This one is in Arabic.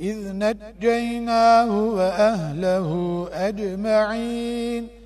إذ نجيناه وأهله أجمعين